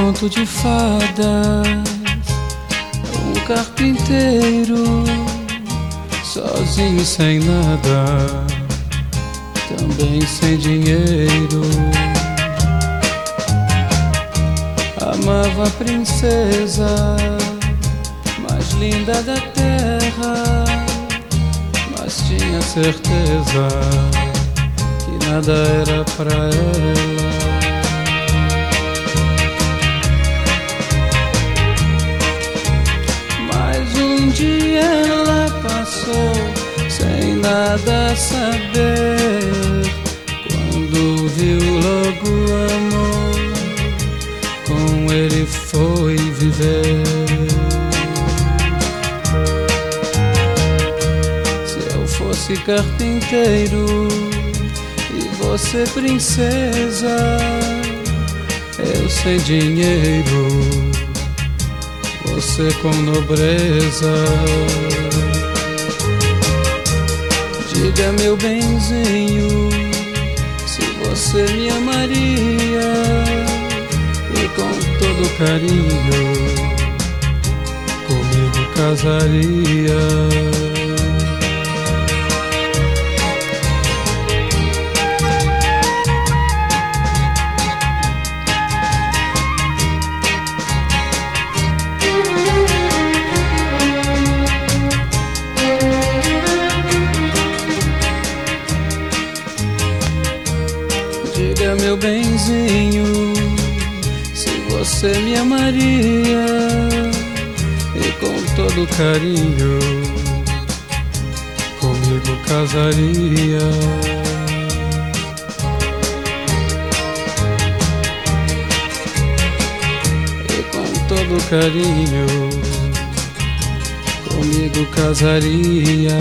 conto de fadas, um carpinteiro sozinho sem nada, também sem dinheiro. Amava a princesa mais linda da terra, mas tinha certeza que nada era pra ela. Sem nada saber. Quando viu, logo amor, com ele foi viver. Se eu fosse carpinteiro e você princesa, eu sem dinheiro você com nobreza. Diga, meu benzinho, se você me amaria e com todo carinho comigo casaria. Diga, meu benzinho, se você me amaria e com todo carinho comigo casaria. E com todo carinho comigo casaria.